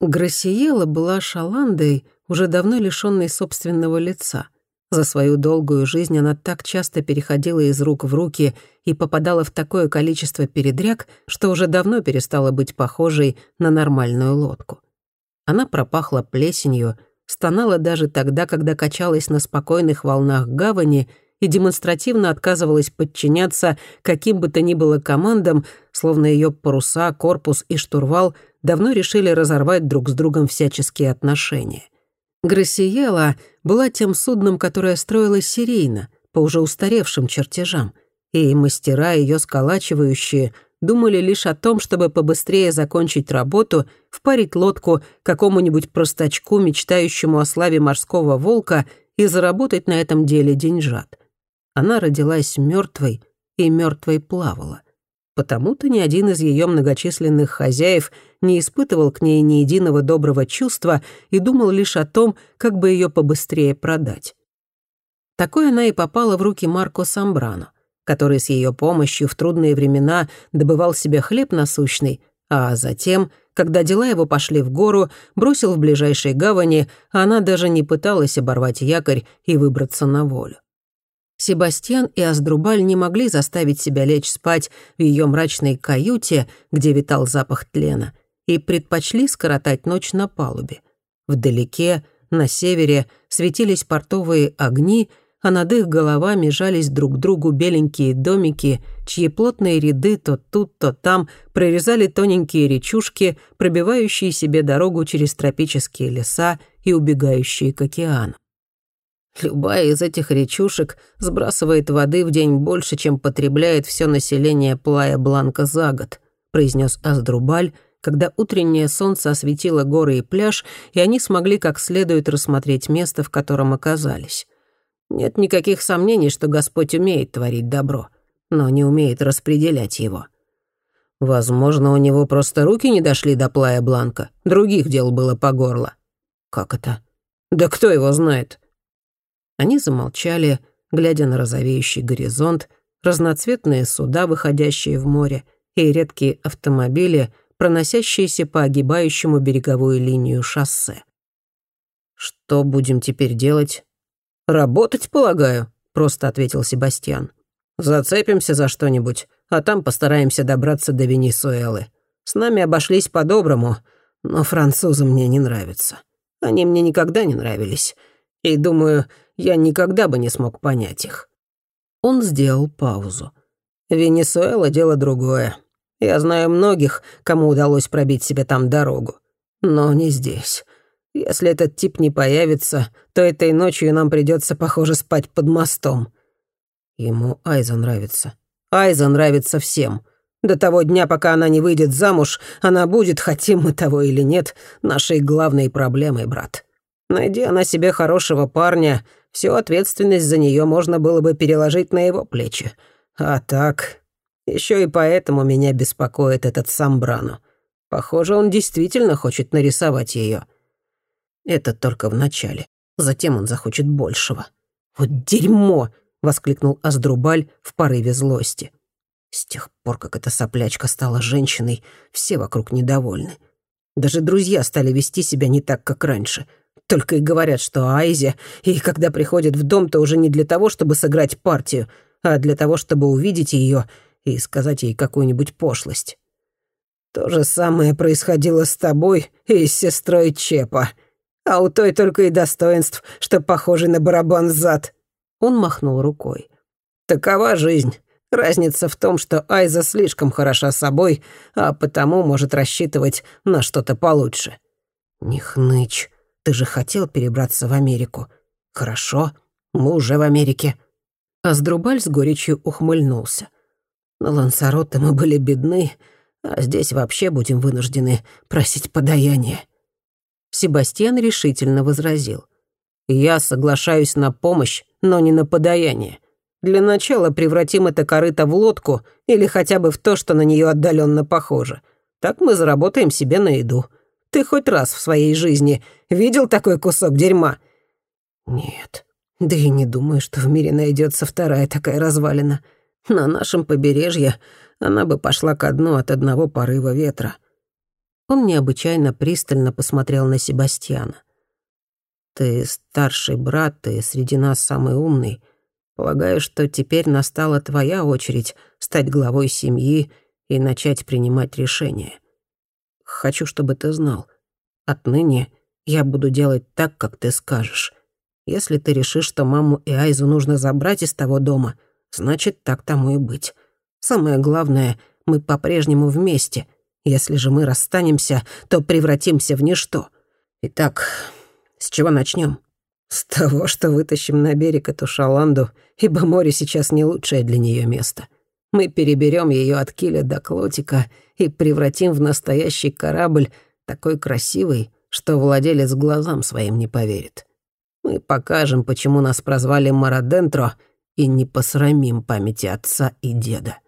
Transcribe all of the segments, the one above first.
Грасиела была шаландой, уже давно лишённой собственного лица. За свою долгую жизнь она так часто переходила из рук в руки и попадала в такое количество передряг, что уже давно перестала быть похожей на нормальную лодку. Она пропахла плесенью, стонала даже тогда, когда качалась на спокойных волнах гавани и демонстративно отказывалась подчиняться каким бы то ни было командам, словно ее паруса, корпус и штурвал давно решили разорвать друг с другом всяческие отношения. Грассиела была тем судном, которое строилось серийно, по уже устаревшим чертежам, и мастера, ее сколачивающие, думали лишь о том, чтобы побыстрее закончить работу, впарить лодку какому-нибудь простачку, мечтающему о славе морского волка, и заработать на этом деле деньжат. Она родилась мертвой и мертвой плавала. Потому-то ни один из ее многочисленных хозяев не испытывал к ней ни единого доброго чувства и думал лишь о том, как бы ее побыстрее продать. Такой она и попала в руки Марко Самбрано, который с ее помощью в трудные времена добывал себе хлеб насущный, а затем, когда дела его пошли в гору, бросил в ближайшей гавани, а она даже не пыталась оборвать якорь и выбраться на волю. Себастьян и Аздрубаль не могли заставить себя лечь спать в ее мрачной каюте, где витал запах тлена, и предпочли скоротать ночь на палубе. Вдалеке, на севере, светились портовые огни, а над их головами жались друг к другу беленькие домики, чьи плотные ряды то тут, то там прорезали тоненькие речушки, пробивающие себе дорогу через тропические леса и убегающие к океану. Любая из этих речушек сбрасывает воды в день больше, чем потребляет все население Плая Бланка за год», произнес Аздрубаль, когда утреннее солнце осветило горы и пляж, и они смогли как следует рассмотреть место, в котором оказались. Нет никаких сомнений, что Господь умеет творить добро, но не умеет распределять его. Возможно, у него просто руки не дошли до Плая Бланка, других дел было по горло. Как это? Да кто его знает? Они замолчали, глядя на розовеющий горизонт, разноцветные суда, выходящие в море, и редкие автомобили, проносящиеся по огибающему береговую линию шоссе. «Что будем теперь делать?» «Работать, полагаю», — просто ответил Себастьян. «Зацепимся за что-нибудь, а там постараемся добраться до Венесуэлы. С нами обошлись по-доброму, но французы мне не нравятся. Они мне никогда не нравились. И думаю, я никогда бы не смог понять их». Он сделал паузу. «Венесуэла — дело другое. Я знаю многих, кому удалось пробить себе там дорогу. Но не здесь. Если этот тип не появится, то этой ночью нам придется, похоже, спать под мостом». Ему Айза нравится. Айза нравится всем. До того дня, пока она не выйдет замуж, она будет, хотим мы того или нет, нашей главной проблемой, брат. Найди она себе хорошего парня, всю ответственность за нее можно было бы переложить на его плечи. А так... Еще и поэтому меня беспокоит этот Самбрано. Похоже, он действительно хочет нарисовать ее. Это только в начале. Затем он захочет большего. «Вот дерьмо!» — воскликнул Аздрубаль в порыве злости. С тех пор, как эта соплячка стала женщиной, все вокруг недовольны. Даже друзья стали вести себя не так, как раньше — только и говорят, что Айзе, и когда приходят в дом, то уже не для того, чтобы сыграть партию, а для того, чтобы увидеть ее и сказать ей какую-нибудь пошлость. То же самое происходило с тобой и с сестрой Чепа. А у той только и достоинств, что похожий на барабан зад. Он махнул рукой. Такова жизнь. Разница в том, что Айза слишком хороша собой, а потому может рассчитывать на что-то получше. Не хнычь. Ты же хотел перебраться в Америку. Хорошо, мы уже в Америке». Аздрубаль с горечью ухмыльнулся. «На Лансароте мы были бедны, а здесь вообще будем вынуждены просить подаяние». Себастьян решительно возразил. «Я соглашаюсь на помощь, но не на подаяние. Для начала превратим это корыто в лодку или хотя бы в то, что на нее отдаленно похоже. Так мы заработаем себе на еду. Ты хоть раз в своей жизни видел такой кусок дерьма?» «Нет. Да и не думаю, что в мире найдется вторая такая развалина. На нашем побережье она бы пошла ко дну от одного порыва ветра». Он необычайно пристально посмотрел на Себастьяна. «Ты старший брат, и среди нас самый умный. Полагаю, что теперь настала твоя очередь стать главой семьи и начать принимать решения. Хочу, чтобы ты знал, отныне я буду делать так, как ты скажешь. Если ты решишь, что маму и Айзу нужно забрать из того дома, значит, так тому и быть. Самое главное, мы по-прежнему вместе. Если же мы расстанемся, то превратимся в ничто. Итак, с чего начнем? С того, что вытащим на берег эту шаланду, ибо море сейчас не лучшее для нее место. Мы переберем ее от киля до клотика и превратим в настоящий корабль, такой красивый, что владелец глазам своим не поверит. Мы покажем, почему нас прозвали Марадентро, и не посрамим памяти отца и деда».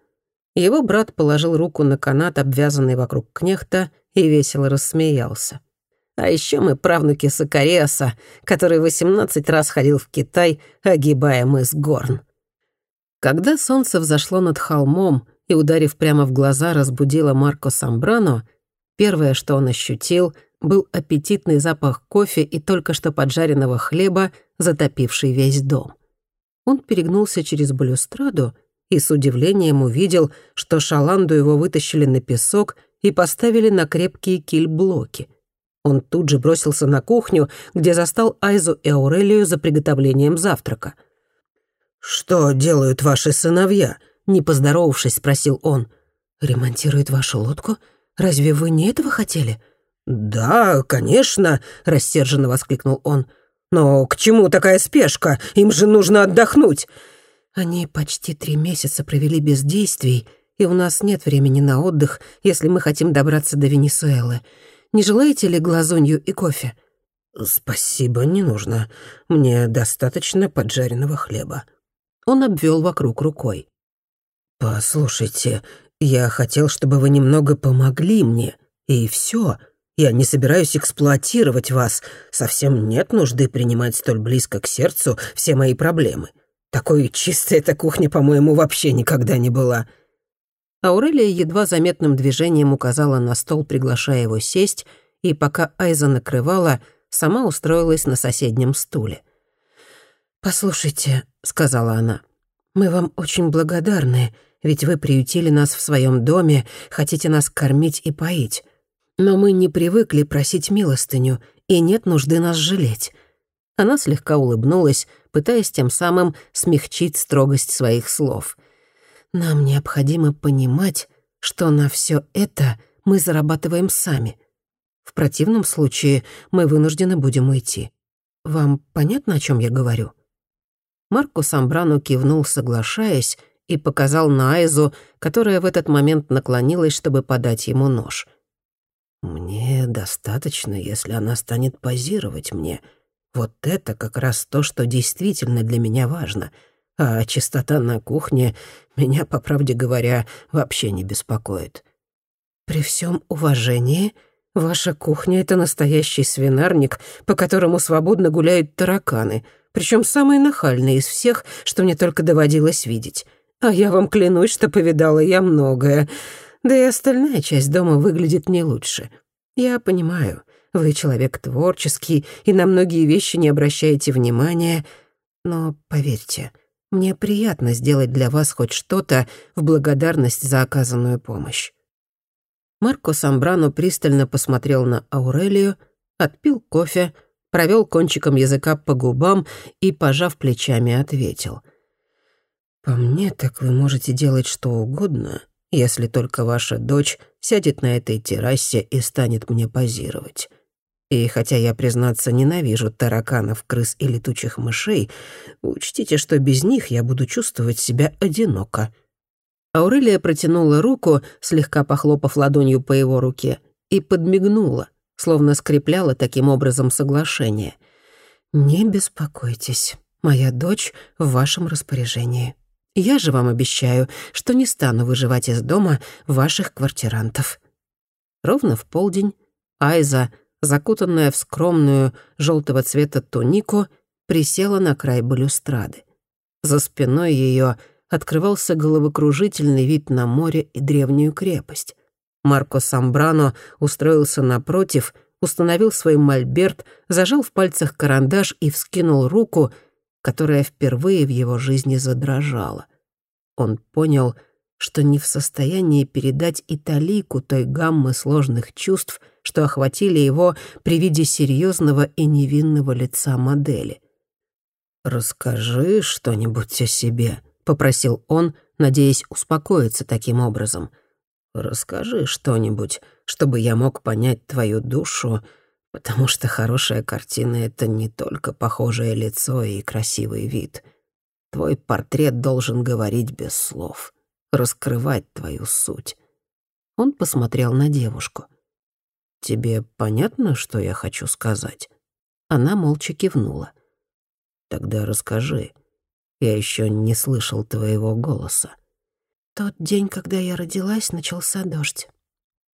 Его брат положил руку на канат, обвязанный вокруг кнехта, и весело рассмеялся. А еще мы правнуки Сакариаса, который 18 раз ходил в Китай, огибая мыс Горн. Когда солнце взошло над холмом и, ударив прямо в глаза, разбудило Марко Самбрано, первое, что он ощутил, был аппетитный запах кофе и только что поджаренного хлеба, затопивший весь дом. Он перегнулся через балюстраду и с удивлением увидел, что шаланду его вытащили на песок и поставили на крепкие кильблоки. Он тут же бросился на кухню, где застал Айзу и Аурелию за приготовлением завтрака — «Что делают ваши сыновья?» — не поздоровавшись, спросил он. «Ремонтируют вашу лодку? Разве вы не этого хотели?» «Да, конечно», — рассерженно воскликнул он. «Но к чему такая спешка? Им же нужно отдохнуть». «Они почти три месяца провели без действий, и у нас нет времени на отдых, если мы хотим добраться до Венесуэлы. Не желаете ли глазунью и кофе?» «Спасибо, не нужно. Мне достаточно поджаренного хлеба». Он обвел вокруг рукой. «Послушайте, я хотел, чтобы вы немного помогли мне, и все. Я не собираюсь эксплуатировать вас. Совсем нет нужды принимать столь близко к сердцу все мои проблемы. Такой чистой эта кухня, по-моему, вообще никогда не была». Аурелия едва заметным движением указала на стол, приглашая его сесть, и пока Айза накрывала, сама устроилась на соседнем стуле. «Послушайте», — сказала она, — «мы вам очень благодарны, ведь вы приютили нас в своем доме, хотите нас кормить и поить. Но мы не привыкли просить милостыню, и нет нужды нас жалеть». Она слегка улыбнулась, пытаясь тем самым смягчить строгость своих слов. «Нам необходимо понимать, что на все это мы зарабатываем сами. В противном случае мы вынуждены будем уйти. Вам понятно, о чем я говорю?» Марко Самбрано кивнул, соглашаясь, и показал на Айзу, которая в этот момент наклонилась, чтобы подать ему нож. «Мне достаточно, если она станет позировать мне. Вот это как раз то, что действительно для меня важно. А чистота на кухне меня, по правде говоря, вообще не беспокоит». «При всем уважении, ваша кухня — это настоящий свинарник, по которому свободно гуляют тараканы», причем самый нахальный из всех, что мне только доводилось видеть. А я вам клянусь, что повидала я многое. Да и остальная часть дома выглядит не лучше. Я понимаю, вы человек творческий и на многие вещи не обращаете внимания, но поверьте, мне приятно сделать для вас хоть что-то в благодарность за оказанную помощь». Марко Самбрано пристально посмотрел на Аурелию, отпил кофе, провел кончиком языка по губам и, пожав плечами, ответил. «По мне, так вы можете делать что угодно, если только ваша дочь сядет на этой террасе и станет мне позировать. И хотя я, признаться, ненавижу тараканов, крыс и летучих мышей, учтите, что без них я буду чувствовать себя одиноко». Аурелия протянула руку, слегка похлопав ладонью по его руке, и подмигнула — словно скрепляла таким образом соглашение. «Не беспокойтесь, моя дочь в вашем распоряжении. Я же вам обещаю, что не стану выживать из дома ваших квартирантов». Ровно в полдень Айза, закутанная в скромную желтого цвета тунику, присела на край балюстрады. За спиной ее открывался головокружительный вид на море и древнюю крепость. Марко Самбрано устроился напротив, установил свой мольберт, зажал в пальцах карандаш и вскинул руку, которая впервые в его жизни задрожала. Он понял, что не в состоянии передать и талику той гаммы сложных чувств, что охватили его при виде серьезного и невинного лица модели. «Расскажи что-нибудь о себе», — попросил он, надеясь успокоиться таким образом. «Расскажи что-нибудь, чтобы я мог понять твою душу, потому что хорошая картина — это не только похожее лицо и красивый вид. Твой портрет должен говорить без слов, раскрывать твою суть». Он посмотрел на девушку. «Тебе понятно, что я хочу сказать?» Она молча кивнула. «Тогда расскажи. Я еще не слышал твоего голоса». Тот день, когда я родилась, начался дождь.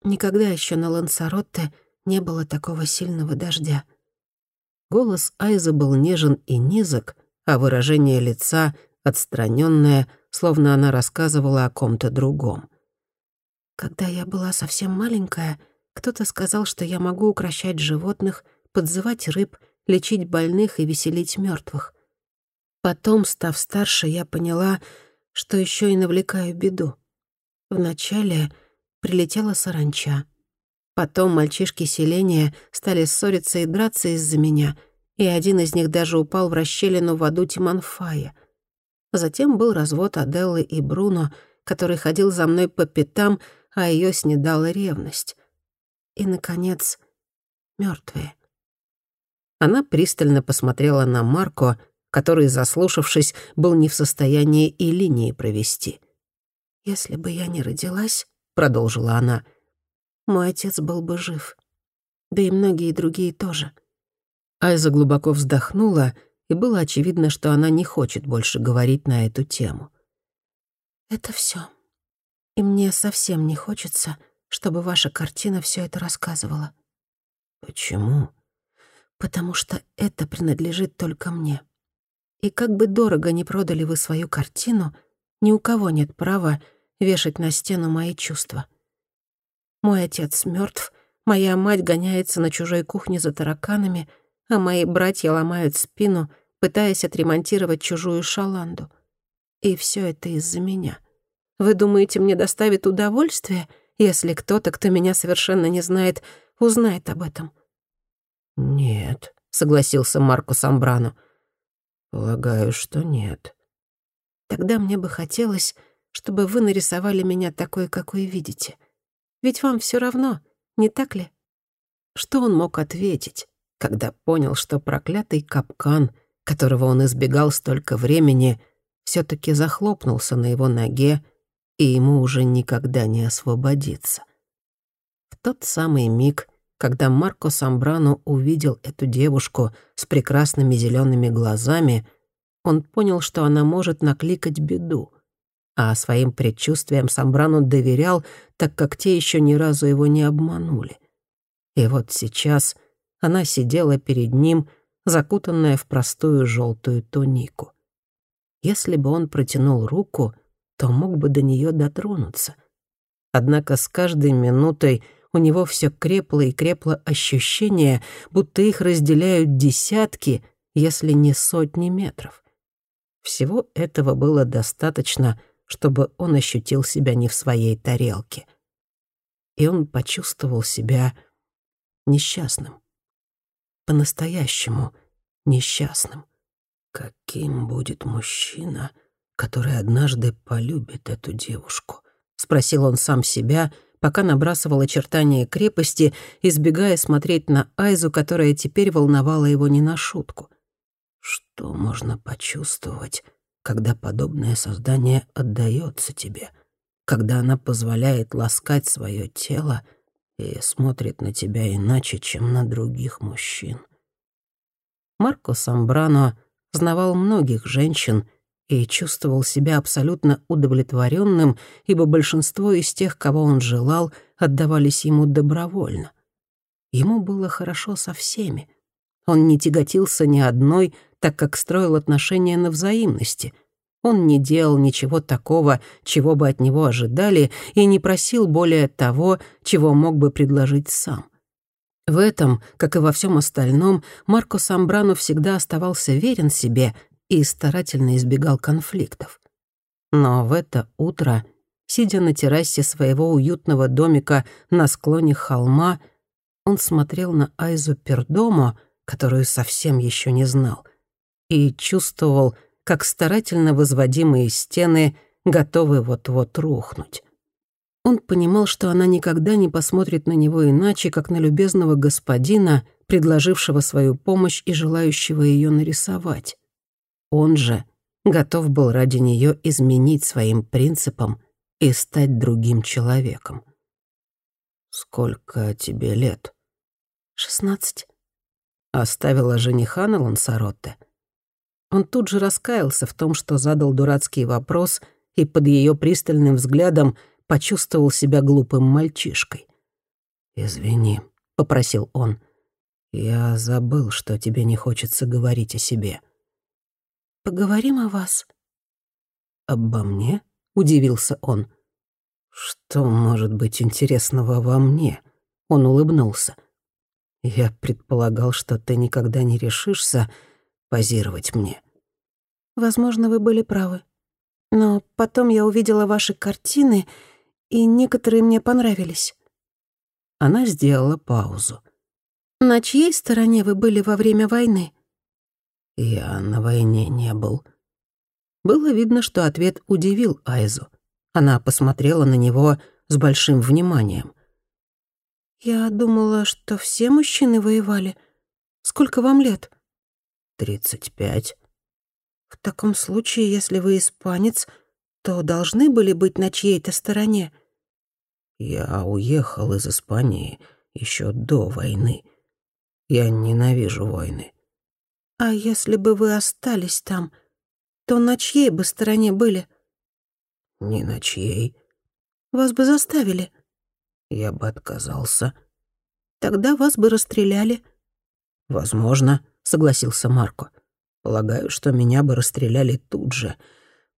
Никогда еще на Лансаротте не было такого сильного дождя. Голос Айзы был нежен и низок, а выражение лица отстраненное, словно она рассказывала о ком-то другом. Когда я была совсем маленькая, кто-то сказал, что я могу укращать животных, подзывать рыб, лечить больных и веселить мертвых. Потом, став старше, я поняла, что еще и навлекаю беду. Вначале прилетела саранча. Потом мальчишки селения стали ссориться и драться из-за меня, и один из них даже упал в расщелину в аду Тиманфая. Затем был развод Аделлы и Бруно, который ходил за мной по пятам, а ее снедала ревность. И, наконец, мертвые. Она пристально посмотрела на Марко, который, заслушавшись, был не в состоянии и линии провести. «Если бы я не родилась», — продолжила она, — «мой отец был бы жив. Да и многие другие тоже». Айза глубоко вздохнула, и было очевидно, что она не хочет больше говорить на эту тему. «Это все. И мне совсем не хочется, чтобы ваша картина все это рассказывала». «Почему?» «Потому что это принадлежит только мне. И как бы дорого ни продали вы свою картину, ни у кого нет права вешать на стену мои чувства. Мой отец мертв, моя мать гоняется на чужой кухне за тараканами, а мои братья ломают спину, пытаясь отремонтировать чужую шаланду. И все это из-за меня. Вы думаете, мне доставит удовольствие, если кто-то, кто меня совершенно не знает, узнает об этом?» «Нет», — согласился Марко Самбрано. «Полагаю, что нет». «Тогда мне бы хотелось, чтобы вы нарисовали меня такой, какой видите. Ведь вам все равно, не так ли?» Что он мог ответить, когда понял, что проклятый капкан, которого он избегал столько времени, все таки захлопнулся на его ноге, и ему уже никогда не освободиться? В тот самый миг, когда Марко Самбрано увидел эту девушку с прекрасными зелеными глазами, он понял, что она может накликать беду. А своим предчувствиям Самбрану доверял, так как те еще ни разу его не обманули. И вот сейчас она сидела перед ним, закутанная в простую желтую тунику. Если бы он протянул руку, то мог бы до нее дотронуться. Однако с каждой минутой у него все крепло и крепло ощущение, будто их разделяют десятки, если не сотни метров. Всего этого было достаточно, чтобы он ощутил себя не в своей тарелке. И он почувствовал себя несчастным. По-настоящему несчастным. «Каким будет мужчина, который однажды полюбит эту девушку?» — спросил он сам себя — пока набрасывал очертания крепости, избегая смотреть на Айзу, которая теперь волновала его не на шутку. Что можно почувствовать, когда подобное создание отдается тебе, когда она позволяет ласкать свое тело и смотрит на тебя иначе, чем на других мужчин? Марко Самбрано знавал многих женщин, и чувствовал себя абсолютно удовлетворенным, ибо большинство из тех, кого он желал, отдавались ему добровольно. Ему было хорошо со всеми. Он не тяготился ни одной, так как строил отношения на взаимности. Он не делал ничего такого, чего бы от него ожидали, и не просил более того, чего мог бы предложить сам. В этом, как и во всем остальном, Марко Самбрано всегда оставался верен себе и старательно избегал конфликтов. Но в это утро, сидя на террасе своего уютного домика на склоне холма, он смотрел на Айзу Пердомо, которую совсем еще не знал, и чувствовал, как старательно возводимые стены готовы вот-вот рухнуть. Он понимал, что она никогда не посмотрит на него иначе, как на любезного господина, предложившего свою помощь и желающего ее нарисовать. Он же готов был ради нее изменить своим принципам и стать другим человеком. «Сколько тебе лет?» «Шестнадцать». Оставила жениха на Лансаротте. Он тут же раскаялся в том, что задал дурацкий вопрос, и под ее пристальным взглядом почувствовал себя глупым мальчишкой. «Извини», — попросил он. «Я забыл, что тебе не хочется говорить о себе». «Поговорим о вас». «Обо мне?» — удивился он. «Что может быть интересного во мне?» Он улыбнулся. «Я предполагал, что ты никогда не решишься позировать мне». Возможно, вы были правы. Но потом я увидела ваши картины, и некоторые мне понравились». Она сделала паузу. «На чьей стороне вы были во время войны?» «Я на войне не был». Было видно, что ответ удивил Айзу. Она посмотрела на него с большим вниманием. «Я думала, что все мужчины воевали. Сколько вам лет?» «Тридцать пять». В таком случае, если вы испанец, то должны были быть на чьей-то стороне. Я уехал из Испании еще до войны. Я ненавижу войны. А если бы вы остались там, то на чьей бы стороне были? Ни на чьей. Вас бы заставили. Я бы отказался. Тогда вас бы расстреляли. Возможно, согласился Марко. Полагаю, что меня бы расстреляли тут же.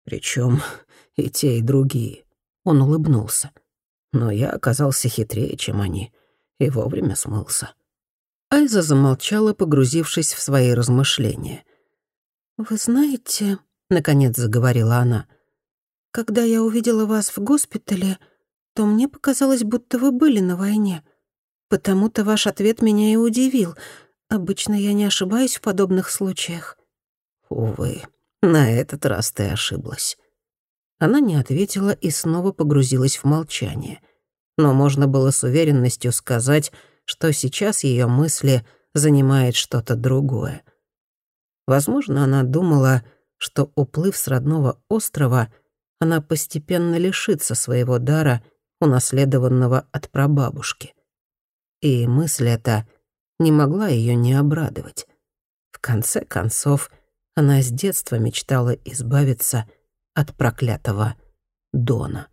Причем и те, и другие. Он улыбнулся. Но я оказался хитрее, чем они, и вовремя смылся. Айза замолчала, погрузившись в свои размышления. «Вы знаете...» — наконец заговорила она. «Когда я увидела вас в госпитале, то мне показалось, будто вы были на войне. Потому-то ваш ответ меня и удивил. Обычно я не ошибаюсь в подобных случаях». «Увы, на этот раз ты ошиблась». Она не ответила и снова погрузилась в молчание. Но можно было с уверенностью сказать, что сейчас ее мысли занимает что-то другое. Возможно, она думала, что, уплыв с родного острова, она постепенно лишится своего дара, унаследованного от прабабушки. И мысль эта не могла ее не обрадовать. В конце концов, — она с детства мечтала избавиться от проклятого Дона.